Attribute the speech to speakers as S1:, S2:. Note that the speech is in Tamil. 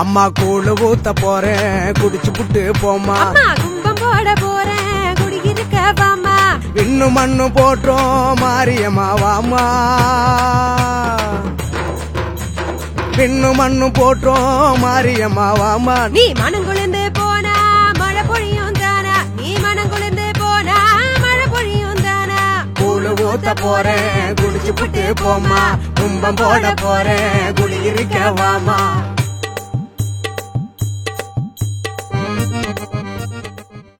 S1: அம்மா கூழு ஊத்த போறேன். குடிச்சு புட்டு போமா
S2: கும்பம் போட போறேன். குடியிருக்க வாமா
S1: இன்னும் மண்ணு போட்டோம் மாரியம்மா வாமா இன்னும் மண்ணு போட்டோம் மாரியம்மா வாமா
S2: நீ மனம் மனங்குளிர்ந்து போனா மழை பொழியும் தானா? நீ மனம் மனங்குளிர்ந்து போனா மழை பொழியும் தானா?
S1: கூழு ஊத்த போறேன் குடிச்சு புட்டு போமா கும்பம் போட போறேன் குடியிருக்க வாமா